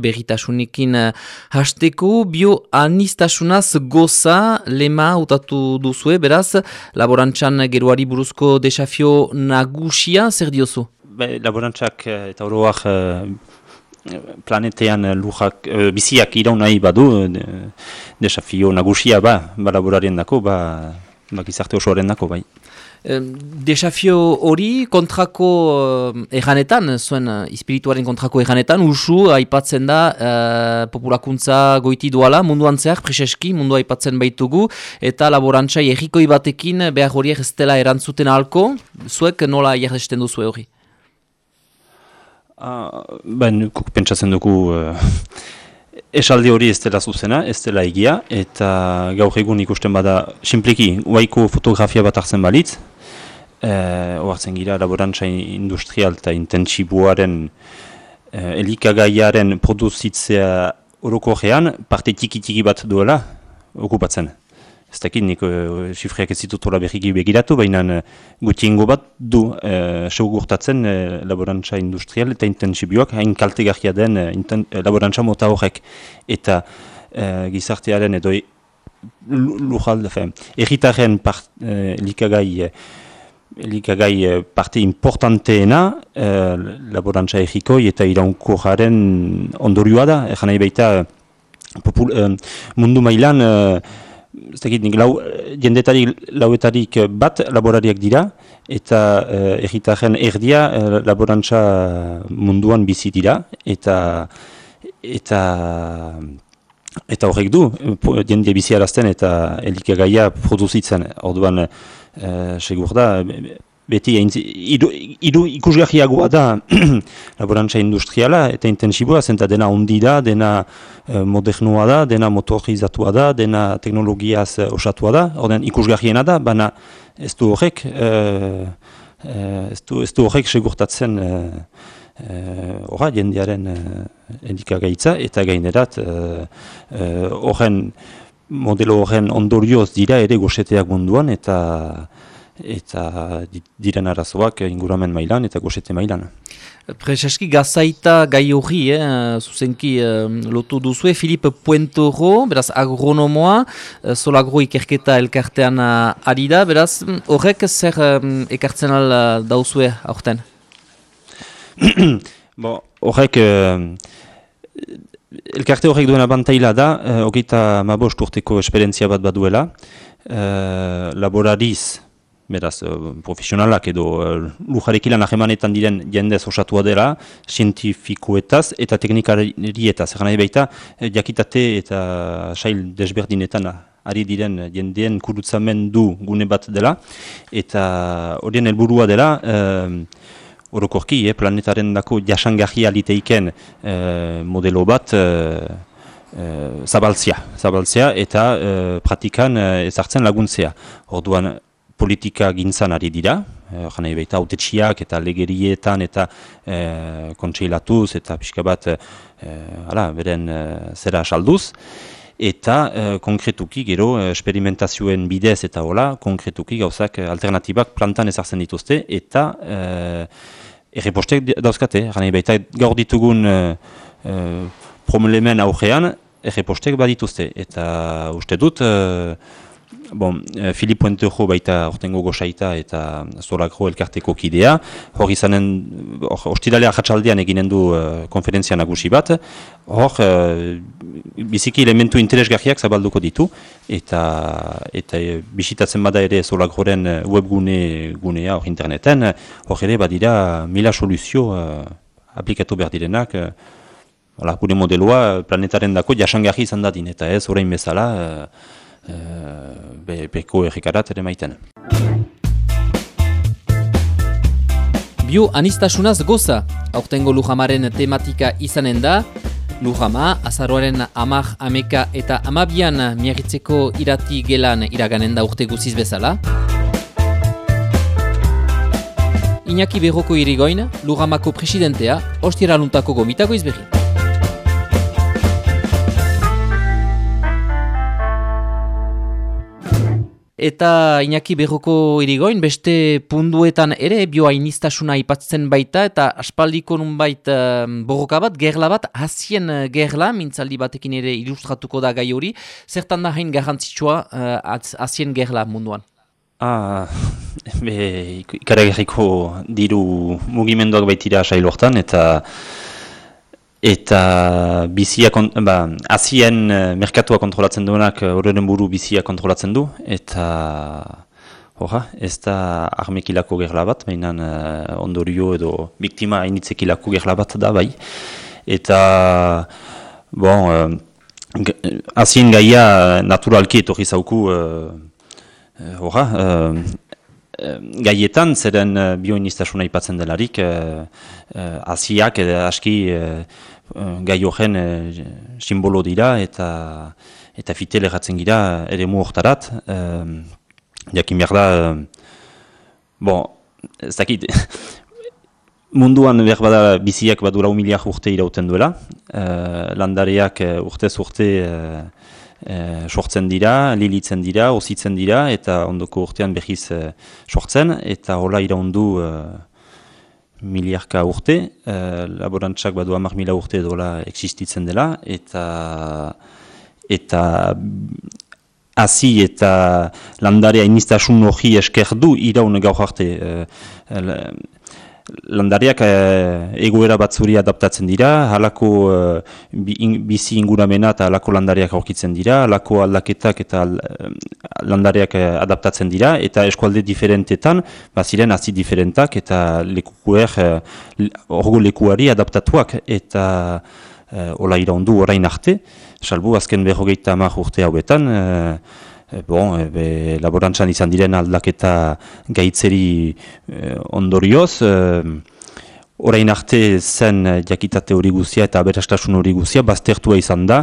Berritasunikin uh, hasteko, bio anistasunaz goza lema utatu duzue, beraz, laborantzan geroari buruzko desafio nagusia, zer diozu? Be, laborantzak eh, eta oroak planetean lujak, biziak iraun badu, desafio nagusia ba, ba laborarien dako, ba, ba gizarte osoaren dako, bai. Desafio hori kontrako uh, erranetan, zuen uh, espirituaren kontrako erranetan, usu aipatzen da uh, populakuntza goiti duala, munduan zehar, preseski, mundu aipatzen baitugu, eta laborantzai errikoi batekin behar hori ez dela erantzuten ahalko, zuek nola jarresten duzu hori? Uh, ben, kuk pentsatzen dugu... Esaldi hori ez dela zuzena, ez dela egia, eta gaur egun ikusten bada, simpliki, uaiko fotografia bat hartzen balitz, e, oartzen gira laborantza industrial eta intentsibuaren e, elikagaiaren produzitzea orokorrean, parte tiki-tiki bat duela, okupatzen. Ez dakit nik uh, ez ditut hola behiki begiratu, baina uh, gutiengo bat du uh, seugurtatzen uh, laborantza industrial eta intensibioak hain kalte den uh, uh, laborantza mota horrek. Eta uh, gizartearen edo lujalde, erritaren part, uh, likagai, uh, likagai parte importanteena uh, laborantza egikoi eta iraunko jaren ondorioa da, egan nahi baita uh, mundu mailan ez dakit, lau, jendetari lauetarik bat laborariak dira, eta eh, egitaren erdia eh, laborantza munduan bizi dira, eta eta eta horrek du, jende bizi arazten eta elikagaia produzitzen, orduan eh, segur da, beti idu, ikusgahiagoa da laborantza industriala eta intensiboa, zenta dena ondi da, dena e, modernoa da, dena motorizatua da, dena teknologiaz e, osatua da, orden ikusgahiena da, baina ez du horrek, e, e, ez, du, ez du horrek segurtatzen e, e, jendearen e, elikagaitza eta gainerat horren modelo horren ondorioz dira ere goseteak munduan eta eta diren arazoak inguramen mailan eta gosete mailan. Prezeski gazaita gai hori, eh, zuzenki eh, lotu duzue, Filipe Puentoro, beraz agronomoa, eh, solagro ikerketa elkartean eh, ari da, beraz horrek zer eh, ekartzen al eh, dauzue aurten? Horrek, eh, elkarte horrek duena bantaila da, eh, hogeita mabost urteko esperientzia bat baduela, eh, laborariz, beraz, uh, profesionalak edo uh, lujarekilan ahemanetan diren jendez osatua dela, zientifikoetaz eta teknikarietaz. Egan nahi baita, jakitate eta sail desberdinetan ari diren jendeen kurutzamen du gune bat dela, eta horien helburua dela, uh, orokorki, eh, planetaren dako jasangarri aliteiken uh, modelo bat, uh, Uh, zabaltzia, zabaltzia eta uh, pratikan uh, ezartzen laguntzea. Orduan, politika gintzan ari dira, e, jana baita autetxiak eta legerietan eta e, kontseilatuz eta pixka bat e, ala, beren e, zera salduz. Eta e, konkretuki gero esperimentazioen bidez eta hola, konkretuki gauzak alternatibak plantan ezartzen dituzte eta e, errepostek dauzkate. Jana baita gaur ditugun e, e, problemen aurrean errepostek badituzte. Eta uste dut... Bon, eh, Filip Puentejo baita ortengo gozaita eta Zolagro elkarteko kidea. Hor izanen, ostiralea jatsaldean eginen du uh, konferentzia nagusi bat. Hor, uh, biziki elementu interesgarriak zabalduko ditu. Eta, eta bisitatzen bada ere Zolagroren webgune gunea hor interneten. Hor ere badira mila soluzio uh, aplikatu behar direnak. Uh, gure modeloa planetaren dako jasangarri izan dadin. Eta ez, orain bezala... Eh, be, beko errikarat ere maiten. Bio anistasunaz goza, aurtengo Lujamaren tematika izanen da, Lujama, azaroaren amak, ameka eta amabian miagitzeko irati gelan iraganen da urte guziz bezala. Iñaki Berroko irigoin, Lujamako presidentea, ostira luntako gomitako izbegin. Eta inaki berroko irigoin, beste punduetan ere bioainiztasuna ipatzen baita, eta aspaldiko nunbait uh, borroka bat, gerla bat, hasien uh, gerla, mintzaldi batekin ere ilustratuko da gai hori, zertan da hain garrantzitsua uh, hasien gerla munduan? Ah, be, ikaragarriko diru mugimenduak baitira sailortan, eta eta bizia, ba, azien uh, merkatua kontrolatzen duenak uh, horren buru bizia kontrolatzen du, eta horra, ez da armekilako gerla bat, mainan uh, ondorio edo biktima hainitzekilako gerla bat da bai. Eta, bon, uh, azien gaia naturalki etorri zauku, horra, gaietan, zeren uh, bioiniztasuna ipatzen delarik, uh, uh, aziak edo aski uh, gai horren uh, simbolo dira eta eta fitele jatzen gira ere mu hortarat. Uh, jakin behar da, bon, ez dakit, munduan behar bada biziak badura humiliak urte irauten duela, uh, landareak uh, urtez urte e, sortzen dira, lilitzen dira, ositzen dira, eta ondoko urtean behiz e, sortzen, eta hola iraundu e, miliarka urte, e, laborantzak badu amak mila urte dola existitzen dela, eta eta hasi eta landarea inistasun hori esker du iraun gaur arte. E, landariak e, egoera batzuri adaptatzen dira, halako e, bizi inguramena eta halako landariak aurkitzen dira, halako aldaketak eta eh, landariak adaptatzen dira, eta eskualde diferentetan, baziren hazi diferentak eta lekukuer, orgo lekuari adaptatuak, eta e, ola iraundu orain arte, salbu azken berrogeita amak urte hauetan, E, bon, e, laborantzan izan diren aldaketa gaitzeri e, ondorioz, orain arte zen jakitate hori guzia eta aberastasun hori guzia, baztertua izan da,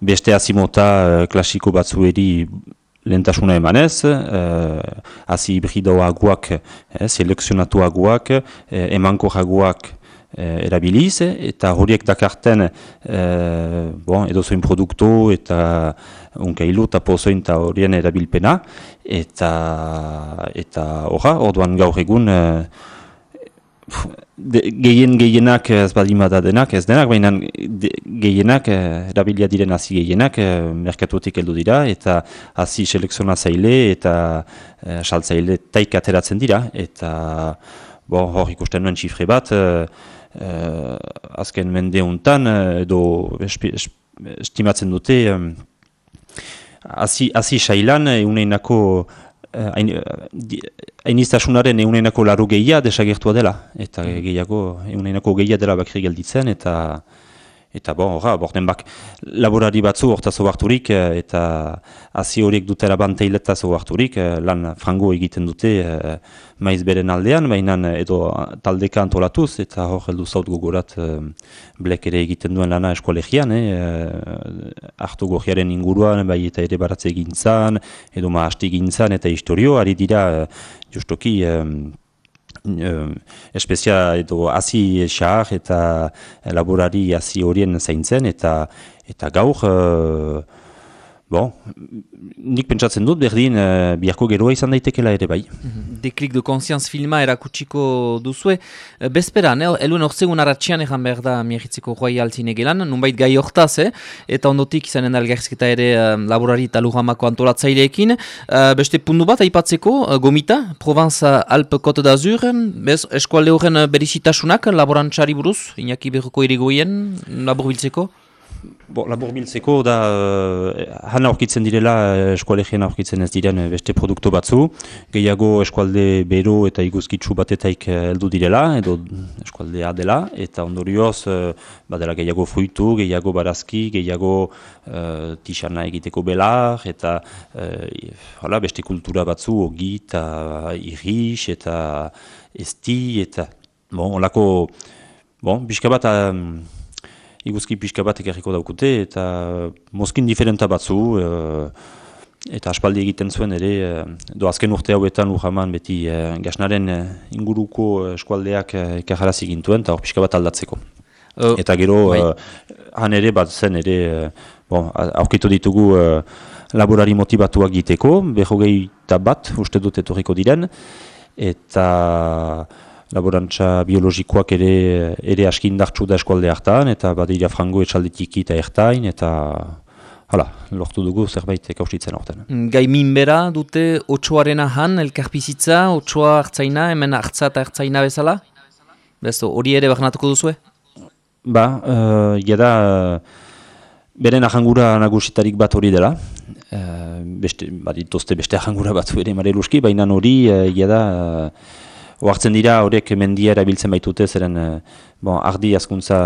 beste azimota klasiko batzueri lentasuna emanez, hazi hibridoagoak, selekzionatuagoak, emanko jagoak, eh, erabiliz, eta horiek dakarten eh, bon, edo zoin produktu eta unkailu eta pozoin eta horien erabilpena, eta eta horra, orduan gaur egun eh, gehien gehienak ez badimada denak, ez denak, baina gehienak, eh, erabilia diren hasi gehienak, eh, merkatuetik heldu dira, eta hasi selekziona zaile eta eh, saltzaile taik ateratzen dira, eta bon, hor ikusten nuen txifre bat, uh, azken mende honetan, uh, edo estimatzen dute, um, hazi sailan, euneinako, uh, hainiztasunaren euneinako laru gehia desagertua dela, eta mm. gehiago, euneinako gehia dela bakri gelditzen, eta Eta bon, horra, borten bak, laborari batzu horta zobarturik eh, eta hazi horiek dutera banteileta zobarturik eh, lan frango egiten dute eh, maiz beren aldean, baina edo taldeka antolatuz eta hor heldu zaut gogorat blek ere egiten duen lana eskolegian, eh, hartu gogiaren inguruan, bai eta ere baratze gintzan, edo maasti gintzan eta historio, ari dira justoki espezia edo hasi xar eta laborari hasi horien zaintzen eta eta gaur uh, bon, nik pentsatzen dut berdin uh, biharko geroa izan daitekela ere bai. Mhm. Deklik de konsianz filma erakutsiko duzue. Bezperan, eh? eluen orzegun aratxian egan behar da miagitzeko joai altzin egelan, nunbait gai hortaz, eh? eta ondotik izanen algarzketa ere um, laborari eta luhamako antolatzaileekin. Uh, beste pundu bat, aipatzeko, uh, gomita, Provence Alpe Côte d'Azur, bez, eskualde horren berizitasunak, laborantxari buruz, inaki berroko irigoien, labur biltzeko? Bo, labur biltzeko, da, uh, han aurkitzen direla, uh, eskualegien aurkitzen ez diren uh, beste produktu batzu. Gehiago eskualde bero eta iguzkitzu batetaik heldu direla, edo eskualdea dela, eta ondorioz, uh, badela gehiago fruitu, gehiago barazki, gehiago uh, tixana egiteko belar, eta uh, beste kultura batzu, ogi eta irris, eta esti, eta, bon, olako, bon, biska bat, iguzki pixka bat ekarriko daukute, eta mozkin diferenta batzu, e, eta aspaldi egiten zuen ere, e, do azken urte hauetan urhaman beti gasnaren inguruko eskualdeak e, ekarrazi gintuen, eta hor pixka bat aldatzeko. eta gero, bai. han ere bat zen ere, bon, aurkitu ditugu, laborari motivatuak giteko, behogei eta bat, uste dut etorriko diren, eta laborantza biologikoak ere ere askindartsu da eskualde hartan, eta badira frango etxaldetiki eta ertain, eta hala, lortu dugu zerbait ekaustitzen horten. Gai minbera dute otsoaren ahan, elkarpizitza, otsoa hartzaina, hemen hartza eta hartzaina bezala? Bezo, hori ere bakanatuko duzue? Ba, uh, jeda, beren ahangura nagusitarik bat hori dela, uh, beste, badituzte beste ahangura bat ere mare luski, baina hori, uh, jeda, uh, Oartzen dira horiek mendia erabiltzen baitute zeren bon, ardi askuntza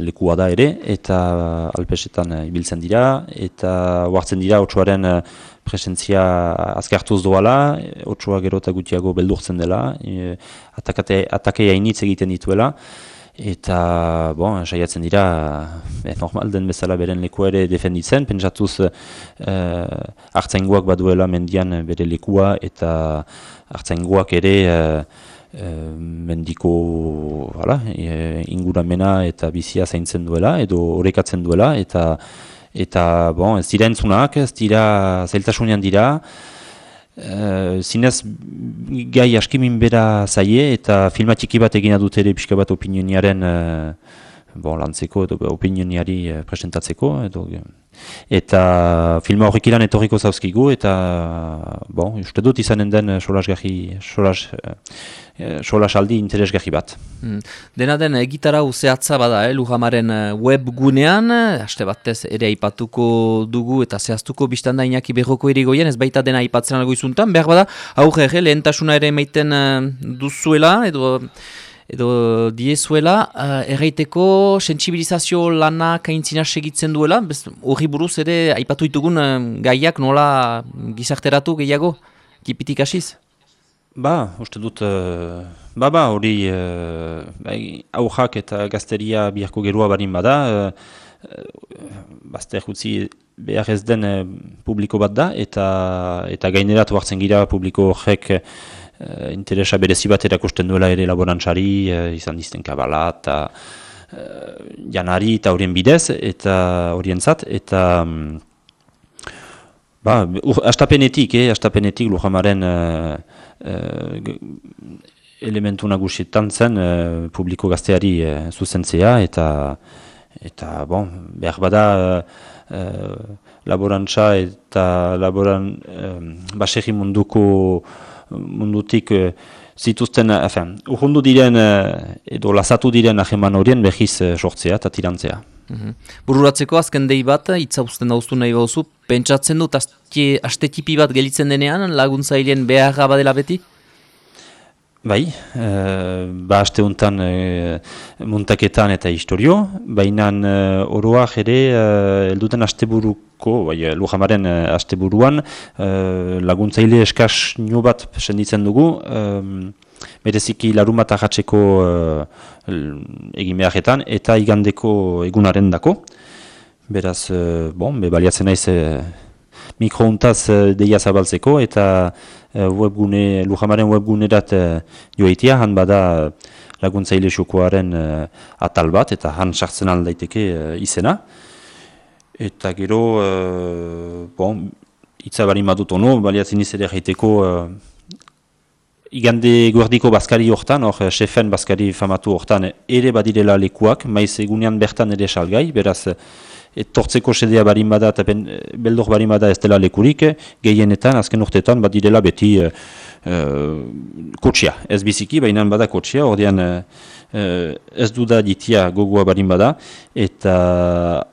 lekua da ere, eta alpesetan ibiltzen dira, eta oartzen dira otsuaren presentzia azkartuz doala, otsua gero eta gutiago beldurtzen dela, e, atakei hainitz egiten dituela, eta bon, saiatzen dira e, normal den bezala beren leku ere defenditzen, pentsatuz eh, hartzaingoak baduela mendian bere lekua eta hartzaingoak ere eh, eh, mendiko hala, e, inguramena eta bizia zaintzen duela edo orekatzen duela eta eta bon, ez dira entzunak, ez dira zailtasunean dira, Uh, zinez gai askimin bera zaie eta filmatiki bat egina dut ere pixka bat opinioniaren uh, bon, lantzeko edo opinioniari uh, presentatzeko edo, eta filma horrek ilan etorriko zauzkigu eta bon, uste dut izanen den solas gaji solas, aldi interesgahi bat. Hmm. Dena den egitara uzeatza bada, eh, Lujamaren eh, web gunean, haste batez ere aipatuko dugu eta zehaztuko biztan da inaki behoko irigoien, ez baita dena aipatzen algo izuntan, behar bada, eh, lehentasuna ere meiten uh, duzuela, edo edo diezuela, uh, erraiteko sensibilizazio lana kaintzina segitzen duela, hori buruz ere aipatu ditugun gaiak nola gizarteratu gehiago, kipitik hasiz? Ba, uste dut, uh, ba, ba, hori uh, aujak eta gazteria biharko gerua barin bada, uh, bazter gutzi behar ez den uh, publiko bat da, eta eta gaineratu hartzen gira publiko horrek uh, interesa berezi bat erakusten duela ere laborantzari, uh, izan dizten kabala, eta uh, janari eta horien bidez, eta horientzat, eta... Um, Ba, astapenetik, eh, astapenetik Lujamaren elementu nagusietan zen uh, publiko gazteari uh, zuzentzea, eta, eta bon, behar bada uh, laborantza eta laboran, uh, munduko mundutik uh, zituzten, efen, urhundu diren edo lasatu diren aheman horien behiz uh, sortzea eta tirantzea. Mhm. Bururatzeko azken dei bat, itza usten dauztu nahi bauzu, pentsatzen dut astetipi bat gelitzen denean laguntzailean beharra badela beti? Bai, e, ba aste honetan e, muntaketan eta historio, baina e, oroak ere e, elduten asteburuko, bai, lujamaren e, asteburuan e, laguntzaile eskaz nio bat senditzen dugu, bereziki larun bat ahatzeko uh, egin beharretan eta igandeko egunaren dako. Beraz, uh, bon, be baliatzen naiz uh, mikrountaz uh, deia zabaltzeko eta uh, webgune, Lujamaren webgunerat uh, joaitia, han bada laguntzaile xokoaren uh, atal bat eta han sartzen aldaiteke uh, izena. Eta gero, uh, bon, itzabarin badut ono, baliatzen izere jaiteko Igande guardiko baskari hortan, hor, eh, baskari famatu hortan, ere badirela lekuak, maiz egunean bertan ere salgai, beraz, etortzeko sedea barin bada eta ben, beldor barin bada ez dela lekurik, gehienetan, azken urtetan, badirela beti uh, kotxia, ez biziki, baina bada kotxia, ordean uh, ez duda ditia gogoa barin bada, eta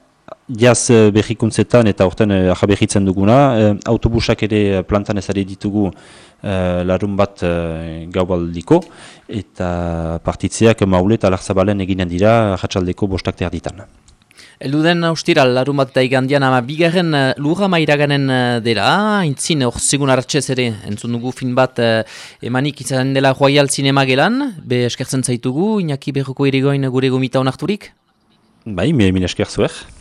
jaz behikuntzetan eta horten uh, duguna, uh, autobusak ere plantan ezari ditugu uh, larun bat uh, gaubaldiko, eta partitzeak maule eta larzabalen eginen dira jatxaldeko bostak terditan. Eluden austira, larun bat eta igandian, ama bigarren uh, lurra mairaganen dela, intzin, hor segun hartxez ere, entzun dugu fin bat emanik izan dela Royal Cinema gelan, be eskertzen zaitugu, inaki berroko irigoin gure gomita honarturik? Bai, mi emin esker zuek.